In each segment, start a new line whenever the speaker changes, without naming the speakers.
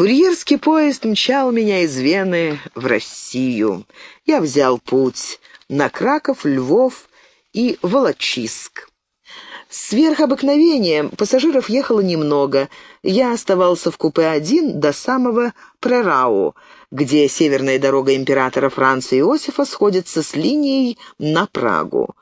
Курьерский поезд мчал меня из Вены в Россию. Я взял путь на Краков, Львов и Волочиск. Сверх обыкновения пассажиров ехало немного. Я оставался в купе один до самого Прерау, где северная дорога императора Франца Иосифа сходится с линией на Прагу.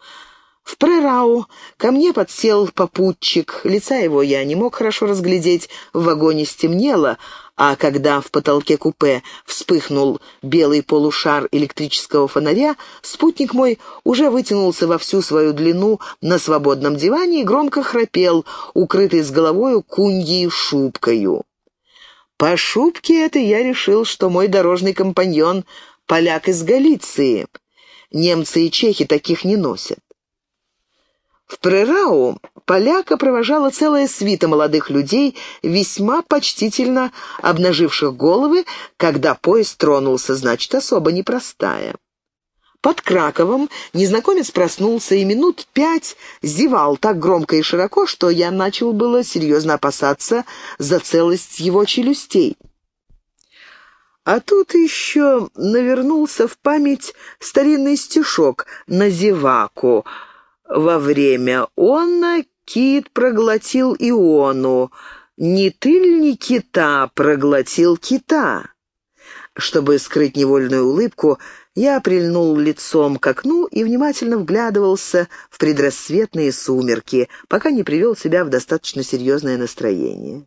В Прерау ко мне подсел попутчик. Лица его я не мог хорошо разглядеть, в вагоне стемнело, а когда в потолке купе вспыхнул белый полушар электрического фонаря, спутник мой уже вытянулся во всю свою длину на свободном диване и громко храпел, укрытый с головою куньей шубкою. По шубке это я решил, что мой дорожный компаньон — поляк из Галиции. Немцы и чехи таких не носят. В Прерау поляка провожала целая свита молодых людей, весьма почтительно обнаживших головы, когда поезд тронулся, значит, особо непростая. Под Краковом незнакомец проснулся и минут пять зевал так громко и широко, что я начал было серьезно опасаться за целость его челюстей. А тут еще навернулся в память старинный стишок на зеваку — во время онна кит проглотил иону, не тыль кита проглотил кита. Чтобы скрыть невольную улыбку, я прильнул лицом к окну и внимательно вглядывался в предрассветные сумерки, пока не привел себя в достаточно серьезное настроение.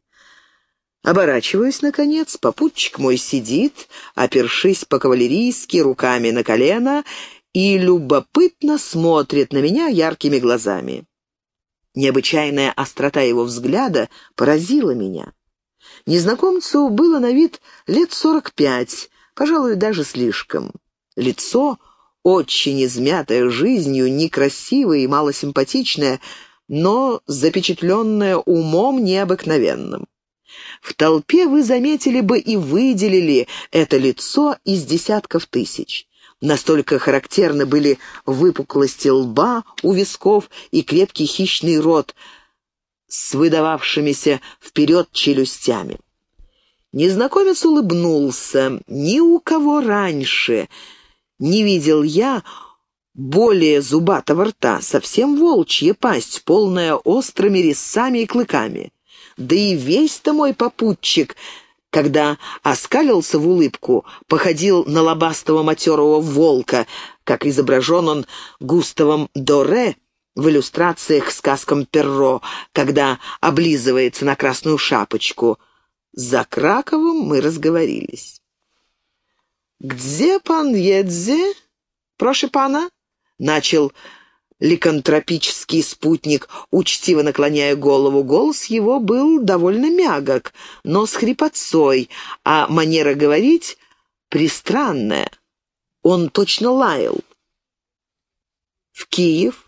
Оборачиваюсь, наконец, попутчик мой сидит, опершись по-кавалерийски руками на колено и любопытно смотрит на меня яркими глазами. Необычайная острота его взгляда поразила меня. Незнакомцу было на вид лет сорок пять, пожалуй, даже слишком. Лицо очень измятое жизнью, некрасивое и малосимпатичное, но запечатленное умом необыкновенным. В толпе вы заметили бы и выделили это лицо из десятков тысяч. Настолько характерны были выпуклости лба у висков и крепкий хищный рот с выдававшимися вперед челюстями. Незнакомец улыбнулся. Ни у кого раньше не видел я более зубатого рта, совсем волчья пасть, полная острыми резцами и клыками. Да и весь-то мой попутчик когда оскалился в улыбку, походил на лобастого матерого волка, как изображен он Густавом Доре в иллюстрациях к сказкам Перро, когда облизывается на красную шапочку. За Краковым мы разговорились. «Где пан едзе? Прошу пана?» — начал ликантропический спутник, учтиво наклоняя голову. Голос его был довольно мягок, но с хрипотцой, а манера говорить пристранная. Он точно лаял. В Киев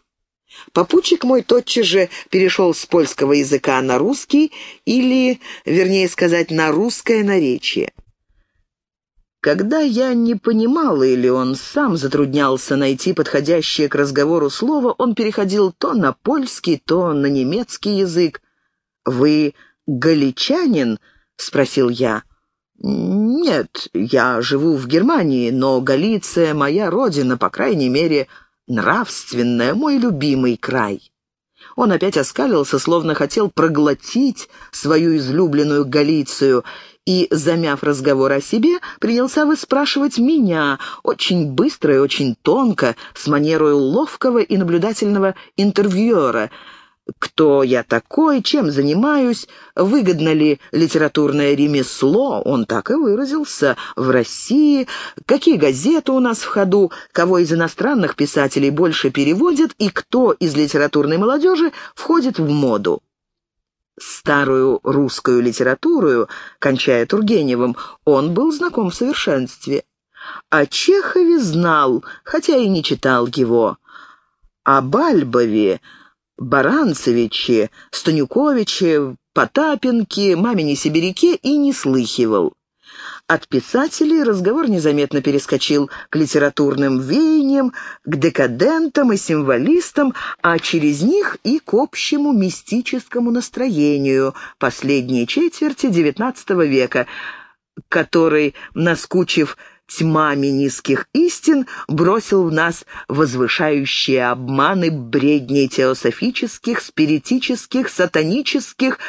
Попутчик мой тотчас же перешел с польского языка на русский, или, вернее сказать, на русское наречие. Когда я не понимал или он сам затруднялся найти подходящее к разговору слово, он переходил то на польский, то на немецкий язык. «Вы галичанин?» — спросил я. «Нет, я живу в Германии, но Галиция — моя родина, по крайней мере, нравственная, мой любимый край». Он опять оскалился, словно хотел проглотить свою излюбленную Галицию — и, замяв разговор о себе, принялся выспрашивать меня, очень быстро и очень тонко, с манерой ловкого и наблюдательного интервьюера, кто я такой, чем занимаюсь, выгодно ли литературное ремесло, он так и выразился, в России, какие газеты у нас в ходу, кого из иностранных писателей больше переводят? И кто из литературной молодежи входит в моду. Старую русскую литературу, кончая Тургеневым, он был знаком в совершенстве. О Чехове знал, хотя и не читал его. О Бальбове, Баранцевиче, Станюковиче, Потапенке, мамине Сибиряке и не слыхивал. От писателей разговор незаметно перескочил к литературным веяниям, к декадентам и символистам, а через них и к общему мистическому настроению последней четверти XIX века, который, наскучив тьмами низких истин, бросил в нас возвышающие обманы бредней теософических, спиритических, сатанических,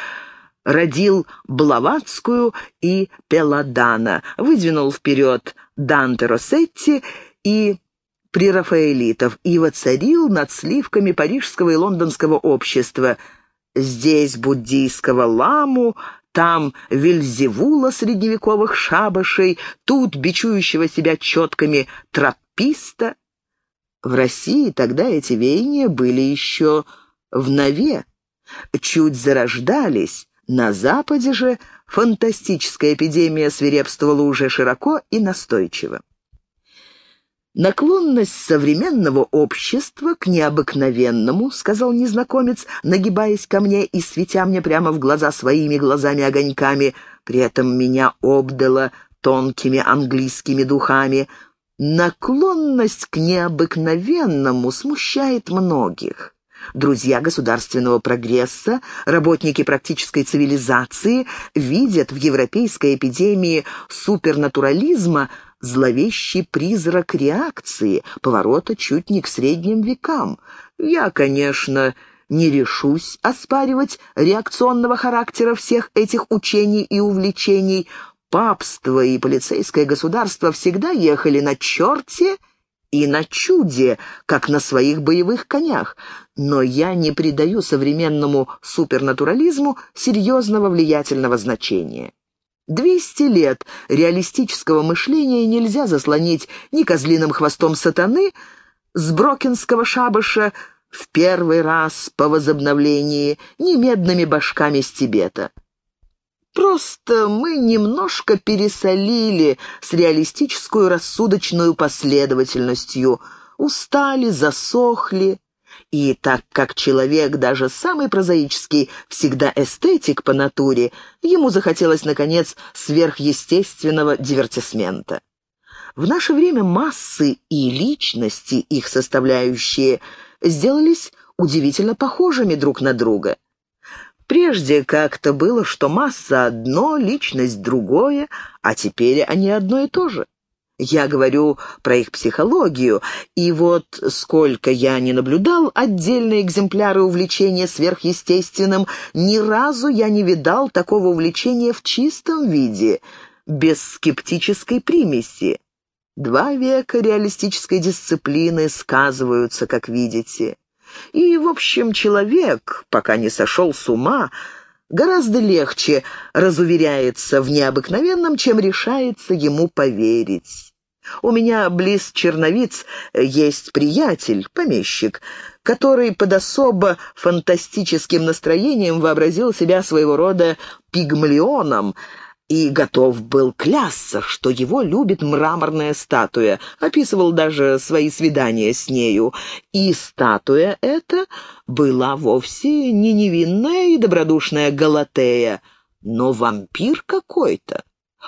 родил Блаватскую и Пеладана, выдвинул вперед Данте Росетти и прерафаэлитов и воцарил над сливками парижского и лондонского общества. Здесь буддийского ламу, там Вильзевула средневековых шабашей, тут бичующего себя четками трописта. В России тогда эти веяния были еще в нове, чуть зарождались, на Западе же фантастическая эпидемия свирепствовала уже широко и настойчиво. «Наклонность современного общества к необыкновенному», — сказал незнакомец, нагибаясь ко мне и светя мне прямо в глаза своими глазами-огоньками, при этом меня обдало тонкими английскими духами. «Наклонность к необыкновенному смущает многих». Друзья государственного прогресса, работники практической цивилизации видят в европейской эпидемии супернатурализма зловещий призрак реакции, поворота чуть не к средним векам. Я, конечно, не решусь оспаривать реакционного характера всех этих учений и увлечений. Папство и полицейское государство всегда ехали на черте и на чуде, как на своих боевых конях, но я не придаю современному супернатурализму серьезного влиятельного значения. Двести лет реалистического мышления нельзя заслонить ни козлиным хвостом сатаны с брокинского шабаша в первый раз по возобновлении, ни медными башками с Тибета. Просто мы немножко пересолили с реалистическую рассудочную последовательностью, устали, засохли, и так как человек, даже самый прозаический, всегда эстетик по натуре, ему захотелось, наконец, сверхъестественного дивертисмента. В наше время массы и личности, их составляющие, сделались удивительно похожими друг на друга. Прежде как-то было, что масса одно, личность другое, а теперь они одно и то же. Я говорю про их психологию, и вот сколько я не наблюдал отдельные экземпляры увлечения сверхъестественным, ни разу я не видал такого увлечения в чистом виде, без скептической примеси. Два века реалистической дисциплины сказываются, как видите. И, в общем, человек, пока не сошел с ума, гораздо легче разуверяется в необыкновенном, чем решается ему поверить. У меня близ Черновиц есть приятель, помещик, который под особо фантастическим настроением вообразил себя своего рода пигмалионом, и готов был клясться, что его любит мраморная статуя, описывал даже свои свидания с нею. И статуя эта была вовсе не невинная и добродушная Галатея, но вампир какой-то.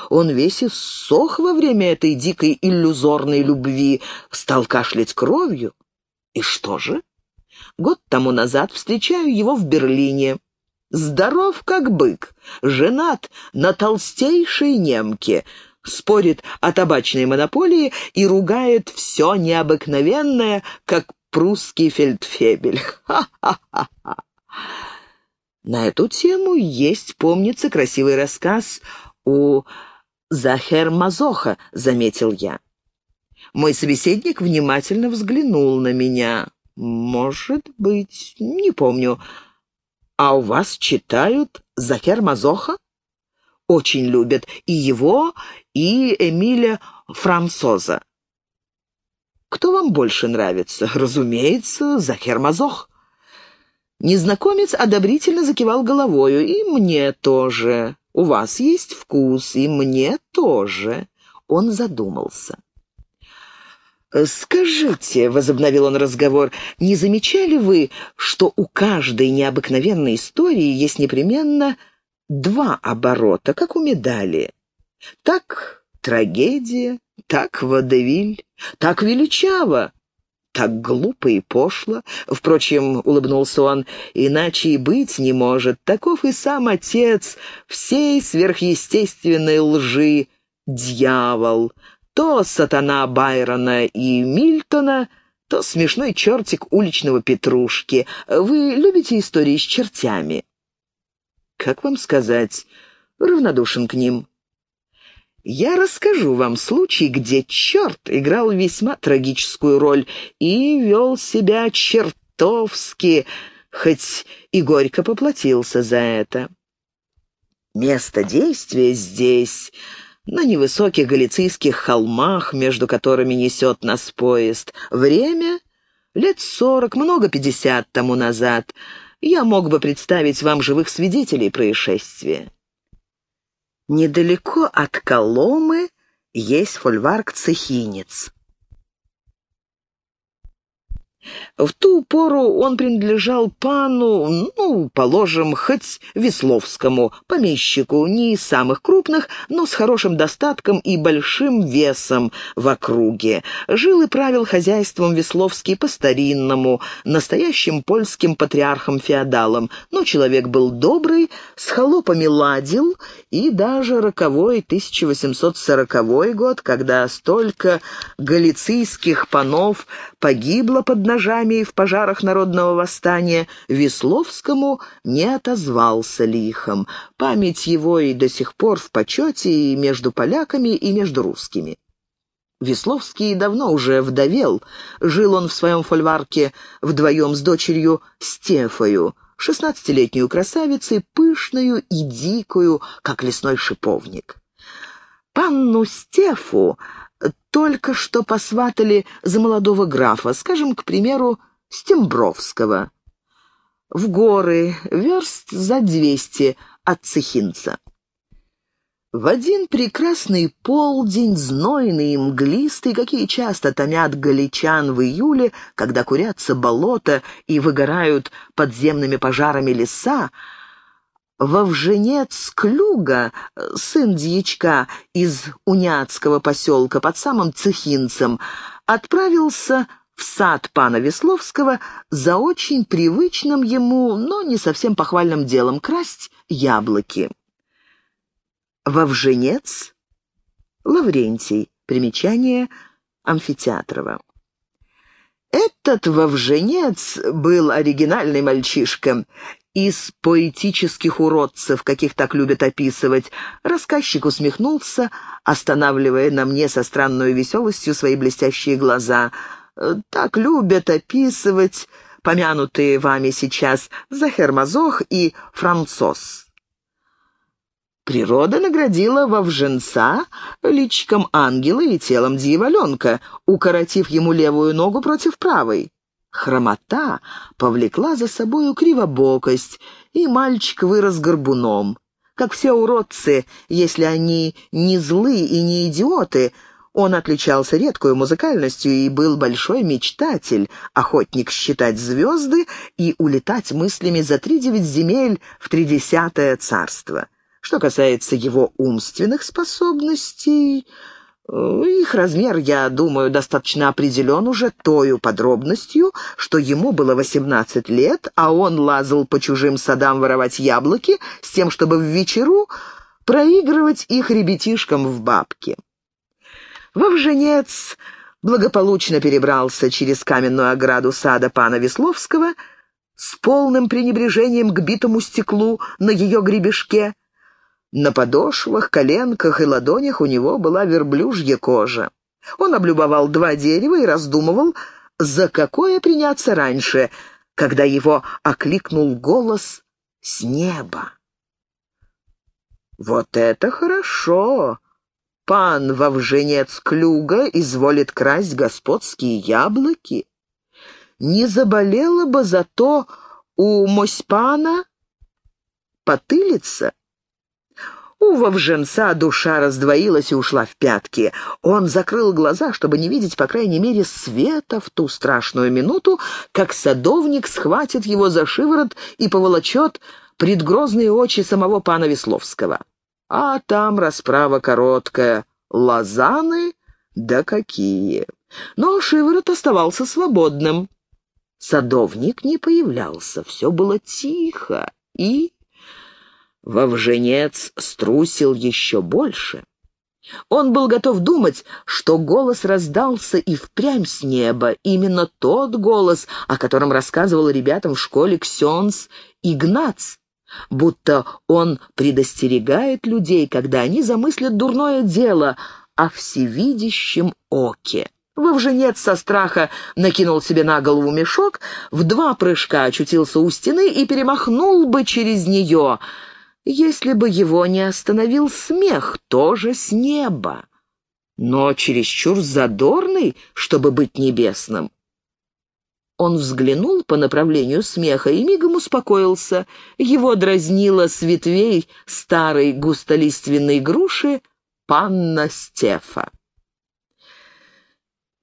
Он весь иссох во время этой дикой иллюзорной любви, стал кашлять кровью. И что же? Год тому назад встречаю его в Берлине. Здоров, как бык, женат на толстейшей немке, спорит о табачной монополии и ругает все необыкновенное, как прусский фельдфебель. На эту тему есть, помнится, красивый рассказ у Захер Мазоха», — заметил я. Мой собеседник внимательно взглянул на меня. «Может быть, не помню. А у вас читают Захер Мазоха?» «Очень любят и его, и Эмиля Франсоза». «Кто вам больше нравится?» «Разумеется, Захер Мазох». Незнакомец одобрительно закивал головою, и мне тоже. У вас есть вкус, и мне тоже». Он задумался. «Скажите», — возобновил он разговор, — «не замечали вы, что у каждой необыкновенной истории есть непременно два оборота, как у медали? Так трагедия, так водевиль, так величаво, так глупо и пошло. Впрочем, улыбнулся он, иначе и быть не может. Таков и сам отец всей сверхъестественной лжи, дьявол. То сатана Байрона и Мильтона, то смешной чертик уличного Петрушки. Вы любите истории с чертями? Как вам сказать? Равнодушен к ним. Я расскажу вам случай, где черт играл весьма трагическую роль и вел себя чертовски, хоть и горько поплатился за это. Место действия здесь, на невысоких галицийских холмах, между которыми несет нас поезд. Время — лет сорок, много пятьдесят тому назад. Я мог бы представить вам живых свидетелей происшествия. Недалеко от Коломы есть фольварк Цехинец. В ту пору он принадлежал пану, ну, положим, хоть Весловскому, помещику, не из самых крупных, но с хорошим достатком и большим весом в округе. Жил и правил хозяйством Весловский по-старинному, настоящим польским патриархом-феодалом, но человек был добрый, с холопами ладил, и даже роковой 1840 год, когда столько галицийских панов погибло под ножами и в пожарах народного восстания, Весловскому не отозвался лихом. Память его и до сих пор в почете и между поляками, и между русскими. Весловский давно уже вдовел. Жил он в своем фольварке вдвоем с дочерью Стефою, шестнадцатилетнюю красавицей, пышную и дикую, как лесной шиповник. Панну Стефу только что посватали за молодого графа, скажем, к примеру, Стембровского, в горы, верст за двести от Цехинца. В один прекрасный полдень, знойный и мглистый, какие часто томят галичан в июле, когда курятся болота и выгорают подземными пожарами леса, Вовженец Клюга, сын дьячка из Уняцкого поселка под самым Цехинцем, отправился в сад пана Весловского за очень привычным ему, но не совсем похвальным делом — красть яблоки. Вовженец Лаврентий. Примечание Амфитеатрова. Этот Вовженец был оригинальный мальчишка из поэтических уродцев, каких так любят описывать, рассказчик усмехнулся, останавливая на мне со странной веселостью свои блестящие глаза. Так любят описывать помянутые вами сейчас Захермазох и Францоз. Природа наградила Вовженца личиком ангела и телом дьяволенка, укоротив ему левую ногу против правой. Хромота повлекла за собою кривобокость, и мальчик вырос горбуном. Как все уродцы, если они не злы и не идиоты, он отличался редкой музыкальностью и был большой мечтатель, охотник считать звезды и улетать мыслями за три девять земель в тридесятое царство. Что касается его умственных способностей... Их размер, я думаю, достаточно определен уже тою подробностью, что ему было 18 лет, а он лазал по чужим садам воровать яблоки с тем, чтобы в вечеру проигрывать их ребятишкам в бабки. Вовженец благополучно перебрался через каменную ограду сада пана Весловского с полным пренебрежением к битому стеклу на ее гребешке, на подошвах, коленках и ладонях у него была верблюжья кожа. Он облюбовал два дерева и раздумывал, за какое приняться раньше, когда его окликнул голос с неба. «Вот это хорошо! Пан Вовженец Клюга изволит красть господские яблоки. Не заболела бы зато у Мосьпана потылица?» У Вовженца душа раздвоилась и ушла в пятки. Он закрыл глаза, чтобы не видеть, по крайней мере, света в ту страшную минуту, как садовник схватит его за шиворот и поволочет предгрозные очи самого пана Весловского. А там расправа короткая. Лозаны Да какие! Но шиворот оставался свободным. Садовник не появлялся, все было тихо, и... Вовженец струсил еще больше. Он был готов думать, что голос раздался и впрямь с неба, именно тот голос, о котором рассказывал ребятам в школе Ксенс Игнац, будто он предостерегает людей, когда они замыслят дурное дело о всевидящем оке. Вовженец со страха накинул себе на голову мешок, в два прыжка очутился у стены и перемахнул бы через нее, если бы его не остановил смех, тоже с неба, но чересчур задорный, чтобы быть небесным. Он взглянул по направлению смеха и мигом успокоился. Его дразнила с ветвей старой густолиственной груши панна Стефа.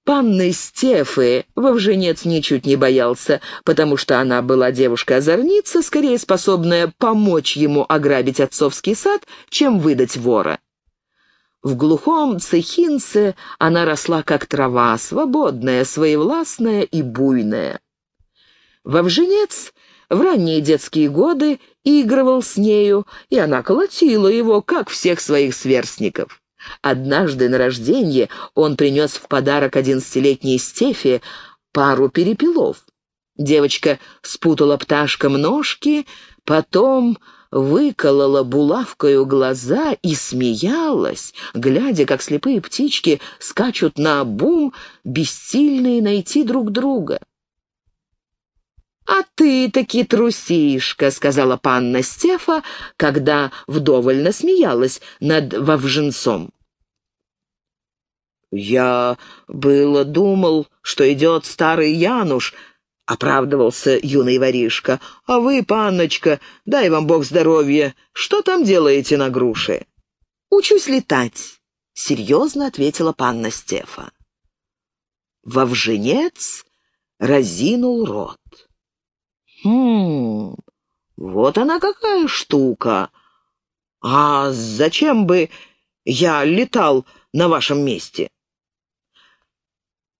Панны Стефы Вовженец ничуть не боялся, потому что она была девушка-озорница, скорее способная помочь ему ограбить отцовский сад, чем выдать вора. В глухом цехинце она росла как трава, свободная, своевластная и буйная. Вовженец в ранние детские годы игрывал с нею, и она колотила его, как всех своих сверстников. Однажды на рождение он принес в подарок одиннадцатилетней Стефе пару перепелов. Девочка спутала пташкам ножки, потом выколола булавкою глаза и смеялась, глядя, как слепые птички скачут на бум, бессильные найти друг друга. «А ты таки трусишка», — сказала панна Стефа, когда вдоволь насмеялась над Вовженцом. «Я было думал, что идет старый Януш», — оправдывался юный воришка. «А вы, панночка, дай вам бог здоровья, что там делаете на груше?» «Учусь летать», — серьезно ответила панна Стефа. Вовженец разинул рот. «Хм, вот она какая штука! А зачем бы я летал на вашем месте?»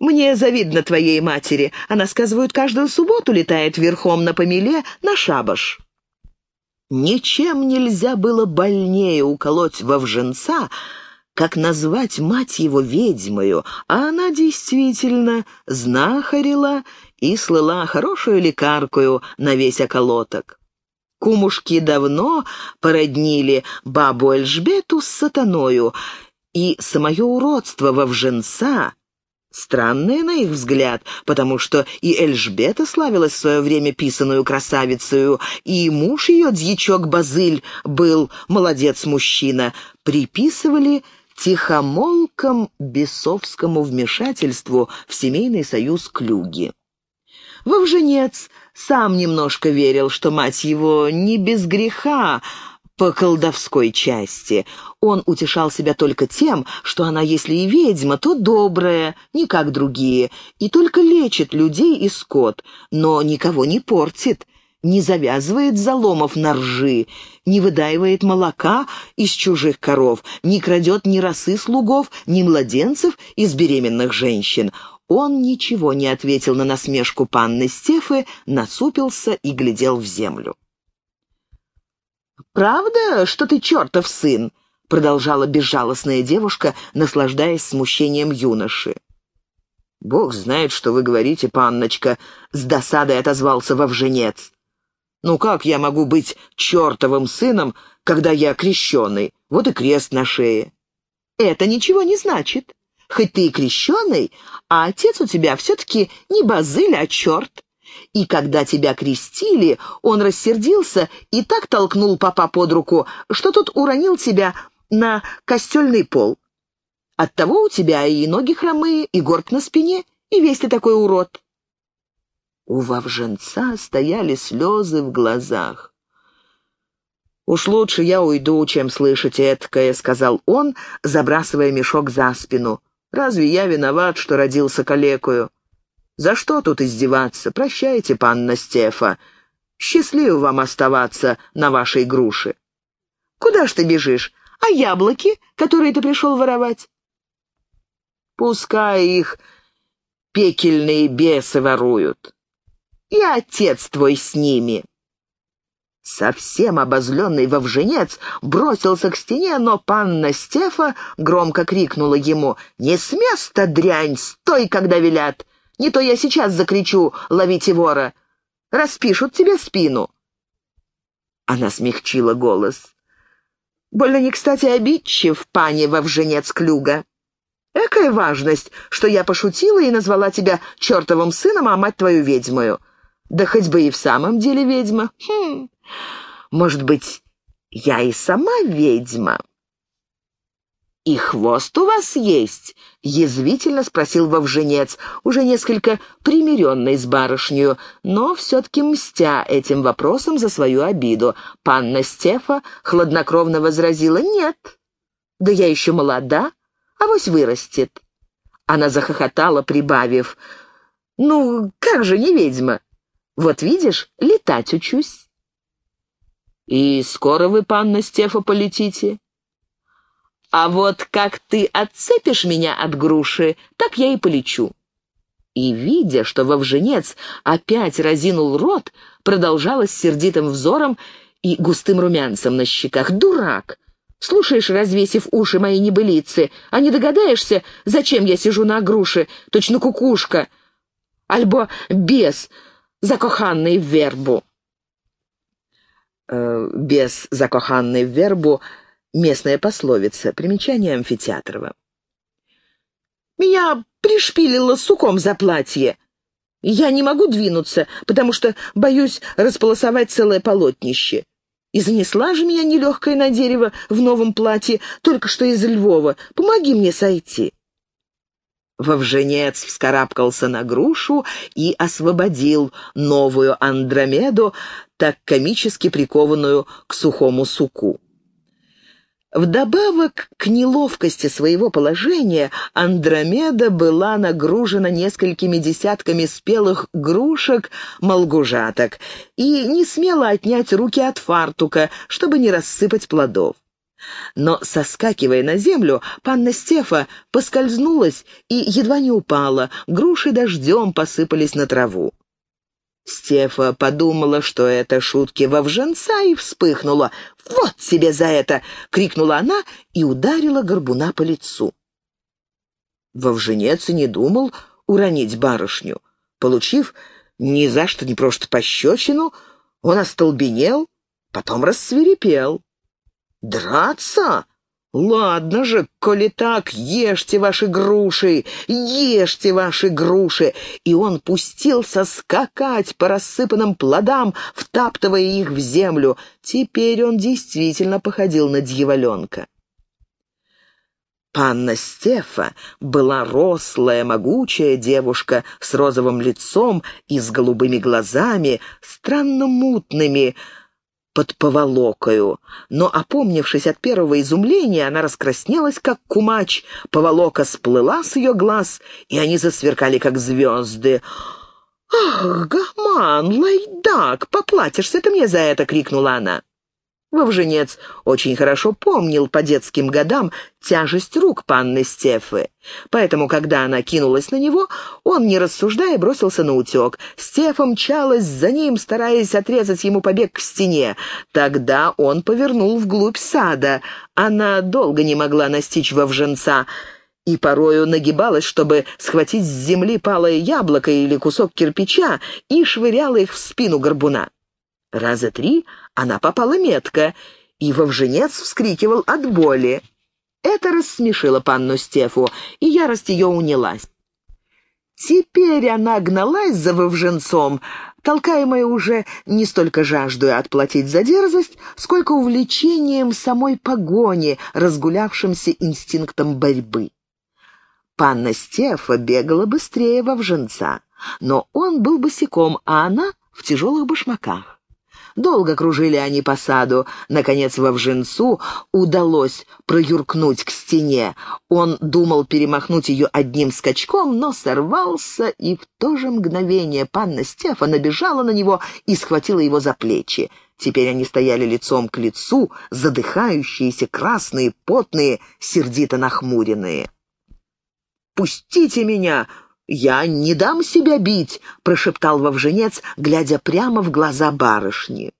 «Мне завидно твоей матери. Она, сказывают, каждую субботу летает верхом на помеле на шабаш». Ничем нельзя было больнее уколоть вовженца, как назвать мать его ведьмою, а она действительно знахарила и слыла хорошую лекаркою на весь околоток. Кумушки давно породнили бабу Эльжбету с сатаною, и самое уродство вовженца — странное на их взгляд, потому что и Эльжбета славилась в свое время писаную красавицею, и муж ее, дьячок Базыль, был молодец-мужчина, приписывали тихомолком бесовскому вмешательству в семейный союз Клюги. Вовженец сам немножко верил, что мать его не без греха, по колдовской части. Он утешал себя только тем, что она, если и ведьма, то добрая, не как другие, и только лечит людей и скот, но никого не портит, не завязывает заломов на ржи, не выдаивает молока из чужих коров, не крадет ни росы слугов, ни младенцев из беременных женщин. Он ничего не ответил на насмешку панны Стефы, насупился и глядел в землю. «Правда, что ты чертов сын?» — продолжала безжалостная девушка, наслаждаясь смущением юноши. «Бог знает, что вы говорите, панночка», — с досадой отозвался вовженец. «Ну как я могу быть чертовым сыном, когда я крещеный? Вот и крест на шее». «Это ничего не значит. Хоть ты и крещеный, а отец у тебя все-таки не базыль, а черт. И когда тебя крестили, он рассердился и так толкнул папа под руку, что тот уронил тебя на костельный пол. Оттого у тебя и ноги хромые, и горб на спине, и весь ты такой урод. У вовженца стояли слезы в глазах. «Уж лучше я уйду, чем слышать эткое», — сказал он, забрасывая мешок за спину. Разве я виноват, что родился калекою? За что тут издеваться? Прощайте, панна Стефа. Счастливо вам оставаться на вашей груше. Куда ж ты бежишь? А яблоки, которые ты пришел воровать? Пускай их пекельные бесы воруют. И отец твой с ними». Совсем обозленный вовженец бросился к стене, но панна Стефа громко крикнула ему «Не с места, дрянь, стой, когда велят! Не то я сейчас закричу «Ловите вора!» Распишут тебе спину!» Она смягчила голос. «Больно не кстати обидчив, пани вовженец Клюга. Экая важность, что я пошутила и назвала тебя чертовым сыном, а мать твою ведьмою. Да хоть бы и в самом деле ведьма. Хм, может быть, я и сама ведьма?» «И хвост у вас есть?» — язвительно спросил вовженец, уже несколько примиренный с барышнею, но все-таки мстя этим вопросом за свою обиду. Панна Стефа хладнокровно возразила «Нет, да я еще молода, авось вырастет». Она захохотала, прибавив «Ну, как же не ведьма? Вот видишь, летать учусь». «И скоро вы, панна Стефа, полетите?» «А вот как ты отцепишь меня от груши, так я и полечу». И, видя, что вовженец опять разинул рот, продолжала с сердитым взором и густым румянцем на щеках. «Дурак! Слушаешь, развесив уши мои небылицы, а не догадаешься, зачем я сижу на груше, точно кукушка, альбо бес, закоханный в вербу?» Э, без закоханной в вербу, местная пословица, примечание Амфитеатрова. «Меня пришпилило суком за платье. Я не могу двинуться, потому что боюсь располосовать целое полотнище. И занесла же меня нелегкая на дерево в новом платье, только что из Львова. Помоги мне сойти». Вовженец вскарабкался на грушу и освободил новую Андромеду, так комически прикованную к сухому суку. Вдобавок к неловкости своего положения Андромеда была нагружена несколькими десятками спелых грушек-молгужаток и не смела отнять руки от фартука, чтобы не рассыпать плодов. Но, соскакивая на землю, панна Стефа поскользнулась и едва не упала, груши дождем посыпались на траву. Стефа подумала, что это шутки вовженца, и вспыхнула. «Вот тебе за это!» — крикнула она и ударила горбуна по лицу. Вовженец и не думал уронить барышню. Получив ни за что ни просто пощечину, он остолбенел, потом рассверепел. «Драться? «Ладно же, коли так, ешьте ваши груши, ешьте ваши груши!» И он пустился скакать по рассыпанным плодам, втаптывая их в землю. Теперь он действительно походил на дьяволенка. Панна Стефа была рослая, могучая девушка с розовым лицом и с голубыми глазами, странно мутными, под поволокою. Но, опомнившись от первого изумления, она раскраснелась, как кумач, поволока сплыла с ее глаз, и они засверкали, как звезды. «Ах, гаман, лайдак, поплатишься ты мне за это!» — крикнула она. Вовженец очень хорошо помнил по детским годам тяжесть рук панны Стефы. Поэтому, когда она кинулась на него, он, не рассуждая, бросился на утек. Стефа мчалась за ним, стараясь отрезать ему побег к стене. Тогда он повернул вглубь сада. Она долго не могла настичь Вовженца и порою нагибалась, чтобы схватить с земли палое яблоко или кусок кирпича, и швыряла их в спину горбуна. Раза три она попала метко, и вовженец вскрикивал от боли. Это рассмешило панну Стефу, и ярость ее унялась. Теперь она гналась за вовженцом, толкаемая уже не столько жаждой отплатить за дерзость, сколько увлечением самой погони, разгулявшимся инстинктом борьбы. Панна Стефа бегала быстрее вовженца, но он был босиком, а она в тяжелых башмаках. Долго кружили они по саду. Наконец, во Вженцу удалось проюркнуть к стене. Он думал перемахнуть ее одним скачком, но сорвался, и в то же мгновение панна Стефа набежала на него и схватила его за плечи. Теперь они стояли лицом к лицу, задыхающиеся, красные, потные, сердито нахмуренные. «Пустите меня! Я не дам себя бить!» — прошептал вовженец, глядя прямо в глаза барышни.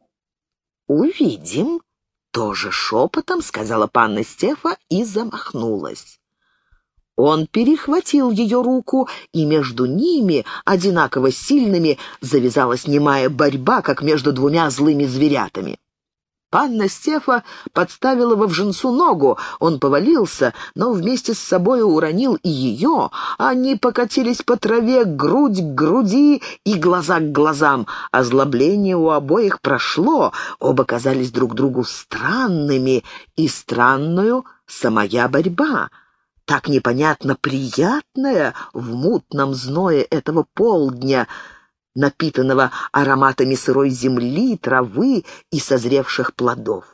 «Увидим!» — тоже шепотом сказала панна Стефа и замахнулась. Он перехватил ее руку, и между ними, одинаково сильными, завязалась немая борьба, как между двумя злыми зверятами. Панна Стефа подставила во вженцу ногу. Он повалился, но вместе с собой уронил и ее. Они покатились по траве, грудь к груди и глаза к глазам. Озлобление у обоих прошло. Оба казались друг другу странными, и странную самая борьба — так непонятно приятная в мутном зное этого полдня, напитанного ароматами сырой земли, травы и созревших плодов.